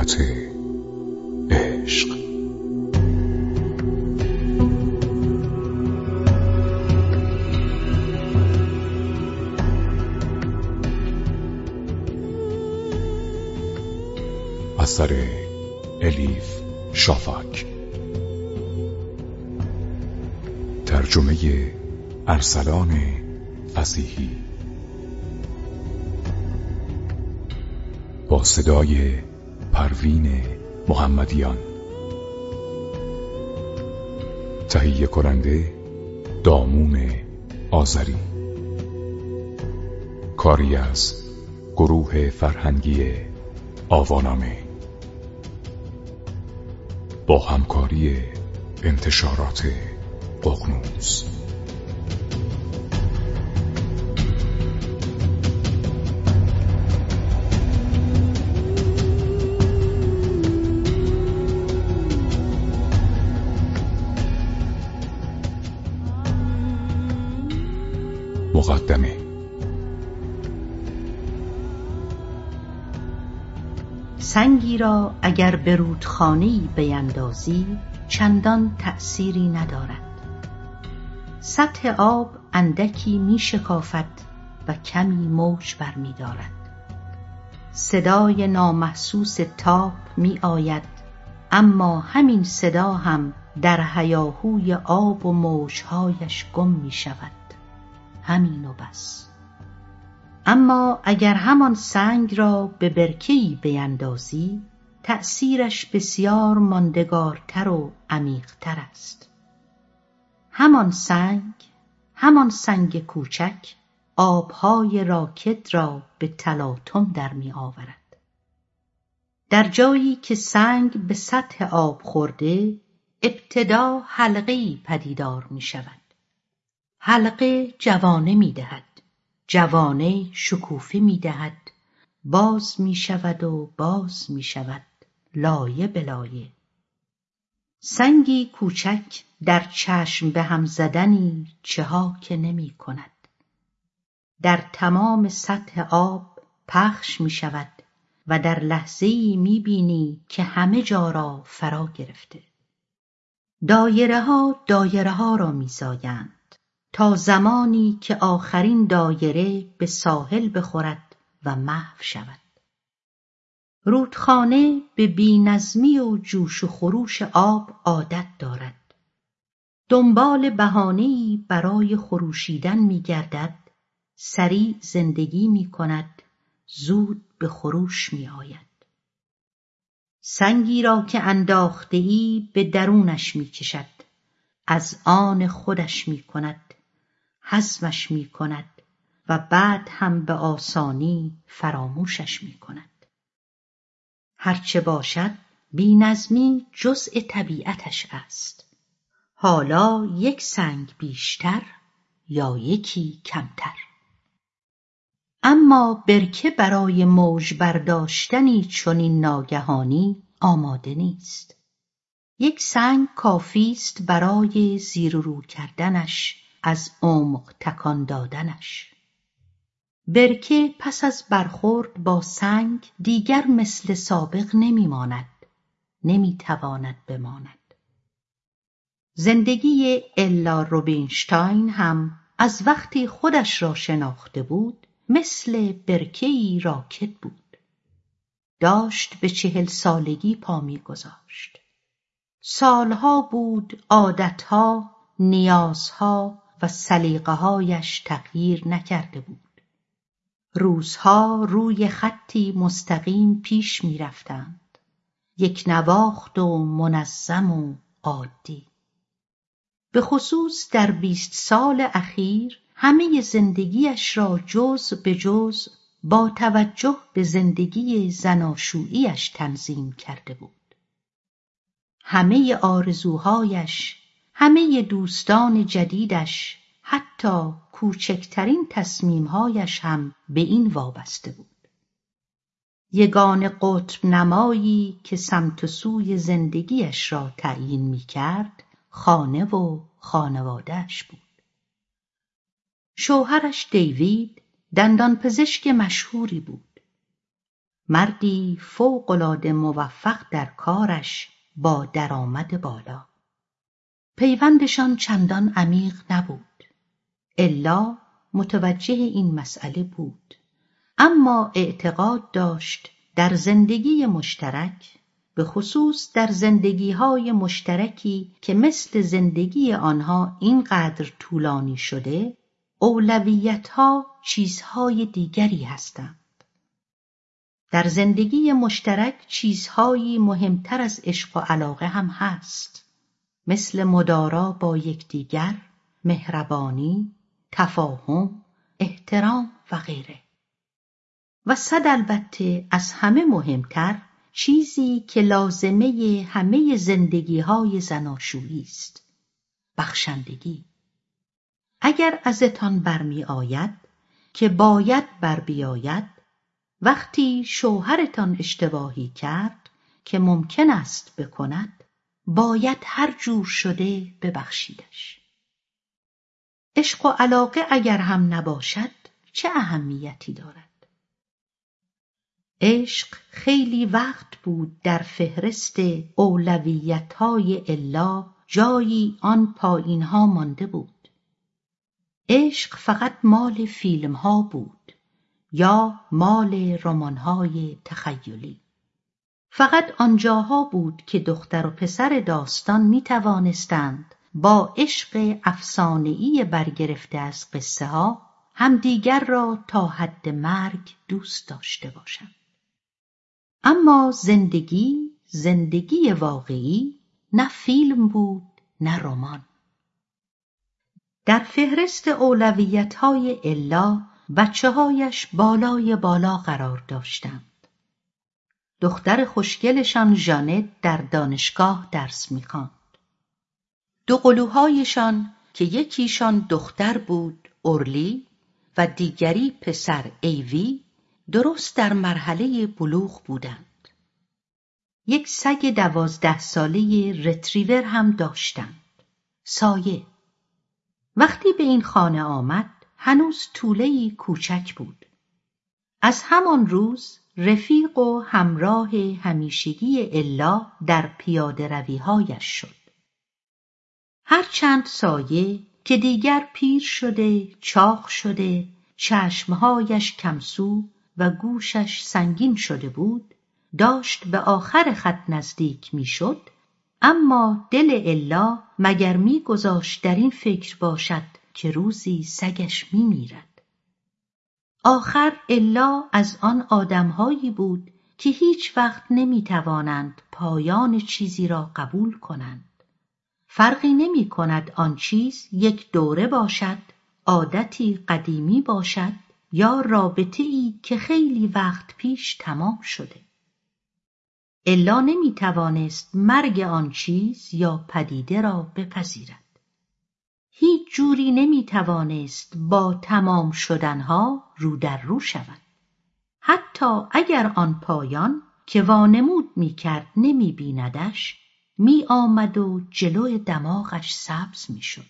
ملت عشق. اثر الیف شافاک. ترجمه ارسلان فسیحی. با صدای پروین محمدیان. تهیه کننده دامون آذری. کاری از گروه فرهنگی آوانامه. با همکاری انتشارات ققنوس. سنگی را اگر به رودخانهای بیندازی چندان تأثیری ندارد. سطح آب اندکی می شکافد و کمی موج برمی دارد. صدای نامحسوس تاپ می آید اما همین صدا هم در هیاهوی آب و موجهایش گم می شود. همین و بس. اما اگر همان سنگ را به برکهای بیندازی تأثیرش بسیار ماندگارتر و عمیقتر است. همان سنگ همان سنگ کوچک آبهای راکد را به تلاطم در می آورد. در جایی که سنگ به سطح آب خورده ابتدا حلقهای پدیدار می شود. حلقه جوانه می دهد. جوانه شکوفه می دهد باز می شود و باز می شود لایه به لایه. سنگی کوچک در چشم به هم زدنی چها که نمی کند. در تمام سطح آب پخش می شود و در لحظهای می بینی که همه جا را فرا گرفته. دایره ها دایره ها را می زایند. تا زمانی که آخرین دایره به ساحل بخورد و محو شود. رودخانه به بینظمی و جوش و خروش آب عادت دارد. دنبال بهانهای برای خروشیدن می گردد سریع زندگی می کند زود به خروش می آید سنگی را که انداختهای به درونش می کشد از آن خودش می کند هضمش می کند و بعد هم به آسانی فراموشش می کند هرچه باشد بینظمی جزء طبیعتش است. حالا یک سنگ بیشتر یا یکی کمتر. اما برکه برای موج برداشتنی چنین ناگهانی آماده نیست. یک سنگ کافی است برای زیر رو کردنش از عمق تکان دادنش. برکه پس از برخورد با سنگ دیگر مثل سابق نمی ماند نمی تواند بماند. زندگی الا روبینشتاین هم از وقتی خودش را شناخته بود مثل برکهای راکت بود. داشت به چهل سالگی پا میگذاشت. سالها بود عادتها نیازها و سلیقههایش تغییر نکرده بود. روزها روی خطی مستقیم پیش می‌رفتند. یک نواخت و منظم و عادی. به خصوص در بیست سال اخیر همه زندگیش را جز به جز با توجه به زندگی زناشوییش تنظیم کرده بود. همه آرزوهایش همه دوستان جدیدش حتی کوچکترین تصمیمهایش هم به این وابسته بود. یگان قطب نمایی که سمت و سوی زندگیش را تعیین می کرد خانه و خانوادهش بود. شوهرش دیوید دندانپزشک مشهوری بود. مردی فوقالعاده موفق در کارش با درآمد بالا. پیوندشان چندان عمیق نبود. الا متوجه این مسئله بود. اما اعتقاد داشت در زندگی مشترک به خصوص در زندگیهای مشترکی که مثل زندگی آنها اینقدر طولانی شده اولویتها چیزهای دیگری هستند. در زندگی مشترک چیزهایی مهمتر از عشق و علاقه هم هست. مثل مدارا با یکدیگر مهربانی تفاهم احترام و غیره. و صد البته از همه مهمتر چیزی که لازمه همه زندگیهای زناشویی است بخشندگی. اگر ازتان برمی آید که باید بر بیاید وقتی شوهرتان اشتباهی کرد که ممکن است بکند باید هر جور شده ببخشیدش. عشق و علاقه اگر هم نباشد چه اهمیتی دارد؟ عشق خیلی وقت بود در فهرست اولویتهای الا جایی آن پایینها مانده بود. عشق فقط مال فیلمها بود یا مال رمانهای تخیلی. فقط آنجاها بود که دختر و پسر داستان می توانستند با عشق افسانهای برگرفته از قصه ها همدیگر را تا حد مرگ دوست داشته باشند. اما زندگی زندگی واقعی نه فیلم بود نه رمان. در فهرست اولویتهای الا بچه هایش بالای بالا قرار داشتند. دختر خوشگلشان ژانت در دانشگاه درس می‌خواند. دو قلوهایشان که یکیشان دختر بود اورلی و دیگری پسر ایوی درست در مرحله بلوغ بودند. یک سگ دوازده ساله رتریور هم داشتند. سایه. وقتی به این خانه آمد هنوز طولهای کوچک بود. از همان روز رفیق و همراه همیشگی الا در پیاده رویهایش شد هرچند سایه که دیگر پیر شده چاق شده چشمهایش کمسو و گوشش سنگین شده بود داشت به آخر خط نزدیک می‌شد اما دل الا مگر میگذاشت در این فکر باشد که روزی سگش میمیرد. آخر الا از آن آدمهایی بود که هیچ وقت نمی‌توانند پایان چیزی را قبول کنند. فرقی نمی کند آن چیز یک دوره باشد عادتی قدیمی باشد یا رابطه ای که خیلی وقت پیش تمام شده. الا نمی توانست مرگ آن چیز یا پدیده را بپذیرد. هیچ جوری نمی توانست با تمام شدنها رو در رو شود حتی اگر آن پایان که وانمود می کرد نمی بیندش می آمد و جلو دماغش سبز می شد.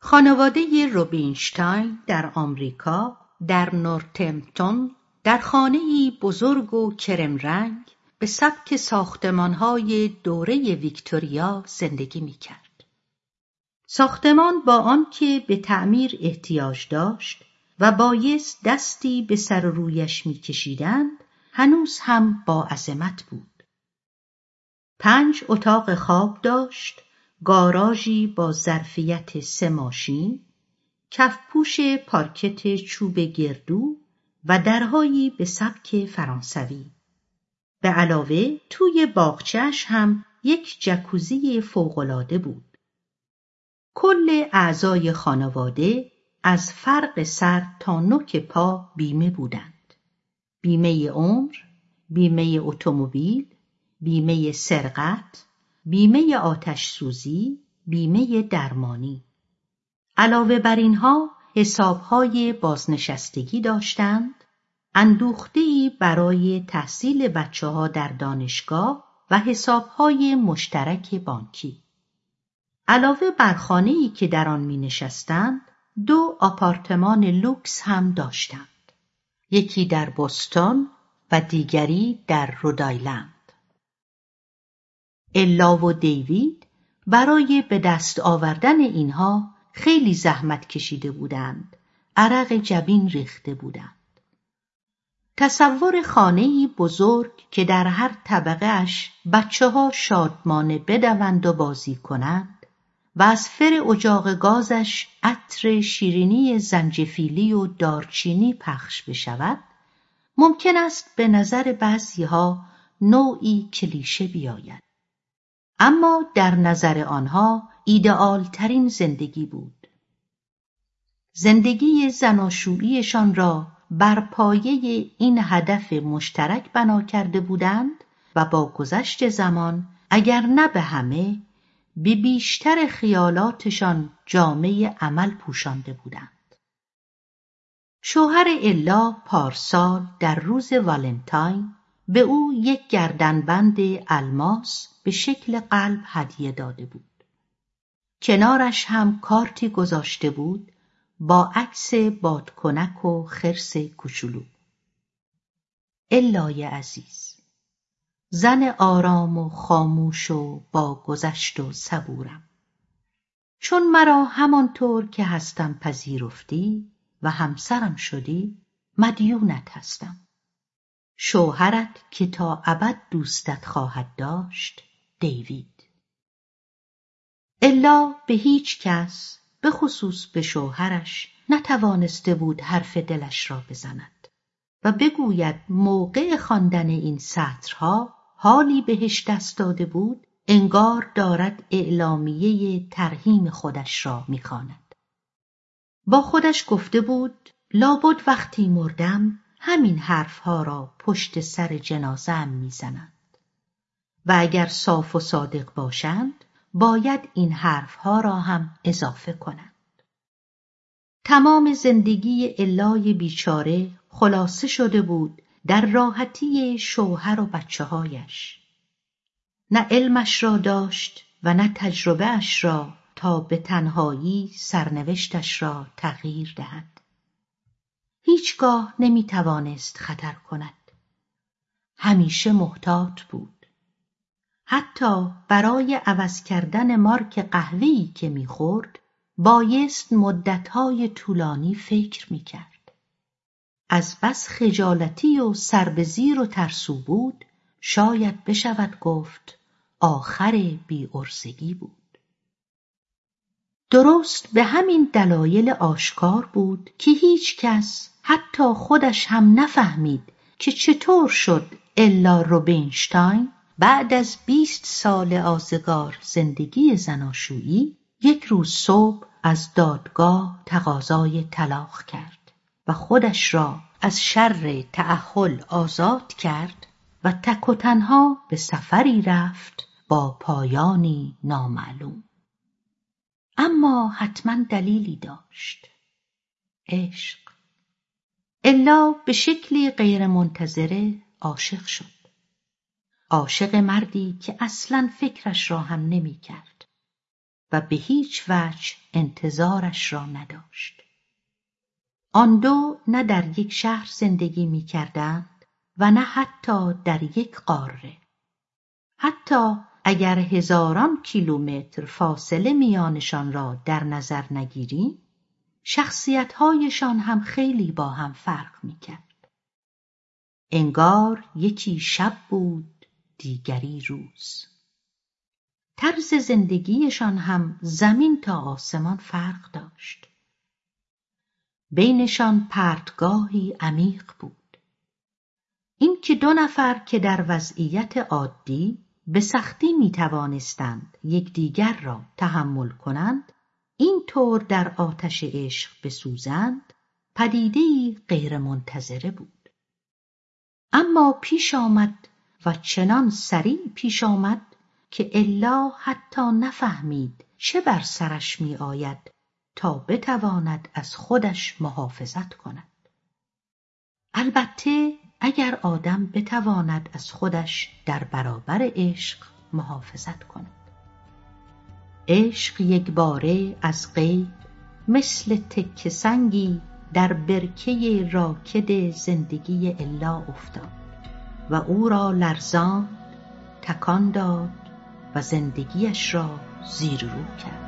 خانواده روبینشتاین در آمریکا در نورتمپتون در خانهای بزرگ و کرم رنگ به سبک ساختمانهای دوره ویکتوریا زندگی می‌کرد. ساختمان با آنکه به تعمیر احتیاج داشت و بایست دستی به سر و رویش میکشیدند هنوز هم با عظمت بود. پنج اتاق خواب داشت، گاراژی با ظرفیت سه ماشین، کفپوش پارکت چوب گردو و درهایی به سبک فرانسوی. به علاوه توی باغچهش هم یک جکوزی فوقالعاده بود. کل اعضای خانواده از فرق سر تا نوک پا بیمه بودند. بیمه عمر، بیمه اتومبیل، بیمه سرقت، بیمه آتش سوزی، بیمه درمانی. علاوه بر اینها حسابهای بازنشستگی داشتند اندوختهای برای تحصیل بچه ها در دانشگاه و حسابهای مشترک بانکی. علاوه بر خانه‌ای که در آن می نشستند، دو آپارتمان لوکس هم داشتند. یکی در بوستون و دیگری در رودایلند. الا و دیوید برای به دست آوردن اینها خیلی زحمت کشیده بودند. عرق جبین ریخته بودند. تصور خانه‌ای بزرگ که در هر طبقه اش بچه ها شادمانه بدوند و بازی کنند و از فر اجاق گازش عطر شیرینی زنجفیلی و دارچینی پخش بشود. ممکن است به نظر بعضیها نوعی کلیشه بیاید. اما در نظر آنها ایدئال ترین زندگی بود. زندگی زناشوییشان را بر پایه این هدف مشترک بنا کرده بودند و با گذشت زمان اگر نه به همه به بیشتر خیالاتشان جامعه عمل پوشانده بودند. شوهر الا پارسال در روز والنتاین به او یک گردنبند الماس به شکل قلب هدیه داده بود. کنارش هم کارتی گذاشته بود با عکس بادکنک و خرس کوچولو الای عزیز زن آرام و خاموش و با گذشت و صبورم. چون مرا همانطور که هستم پذیرفتی و همسرم شدی مدیونت هستم. شوهرت که تا ابد دوستت خواهد داشت دیوید. الا به هیچ کس به خصوص به شوهرش نتوانسته بود حرف دلش را بزند و بگوید موقع خواندن این سطرها حالی بهش دست داده بود انگار دارد اعلامیه ترهیم خودش را می‌خواند. با خودش گفته بود لابد وقتی مردم همین حرفها را پشت سر جنازم می‌زنند و اگر صاف و صادق باشند باید این حرفها را هم اضافه کنند. تمام زندگی الای بیچاره خلاصه شده بود در راحتی شوهر و بچه هایش. نه علمش را داشت و نه تجربهش را تا به تنهایی سرنوشتش را تغییر دهد. هیچگاه نمی توانست خطر کند. همیشه محتاط بود. حتی برای عوض کردن مارک قهوه‌ای که می‌خورد بایست مدتهای طولانی فکر می‌کرد. از بس خجالتی و سربزیر و ترسو بود شاید بشود گفت آخر بی ارزگی بود. درست به همین دلایل آشکار بود که هیچ کس حتی خودش هم نفهمید که چطور شد الا روبینشتاین بعد از بیست سال آزگار زندگی زناشویی یک روز صبح از دادگاه تقاضای طلاق کرد و خودش را از شر تعهل آزاد کرد و تک و تنها به سفری رفت با پایانی نامعلوم. اما حتما دلیلی داشت. عشق. الا به شکلی غیرمنتظره عاشق شد. عاشق مردی که اصلا فکرش را هم نمی کرد و به هیچ وجه انتظارش را نداشت. آن دو نه در یک شهر زندگی می کردند و نه حتی در یک قاره. حتی اگر هزاران کیلومتر فاصله میانشان را در نظر نگیریم شخصیتهایشان هم خیلی با هم فرق می‌کرد. انگار یکی شب بود دیگری روز. طرز زندگیشان هم زمین تا آسمان فرق داشت. بینشان پرتگاهی عمیق بود. این که دو نفر که در وضعیت عادی به سختی می توانستند یکدیگر را تحمل کنند این طور در آتش عشق بسوزند پدیدهای غیرمنتظره بود. اما پیش آمد و چنان سریع پیش آمد که الا حتی نفهمید چه بر سرش می آید تا بتواند از خودش محافظت کند. البته اگر آدم بتواند از خودش در برابر عشق محافظت کند. عشق یکباره از غیب مثل تکه سنگی در برکه راکد زندگی الا افتاد و او را لرزاند تکان داد و زندگیش را زیر رو کرد.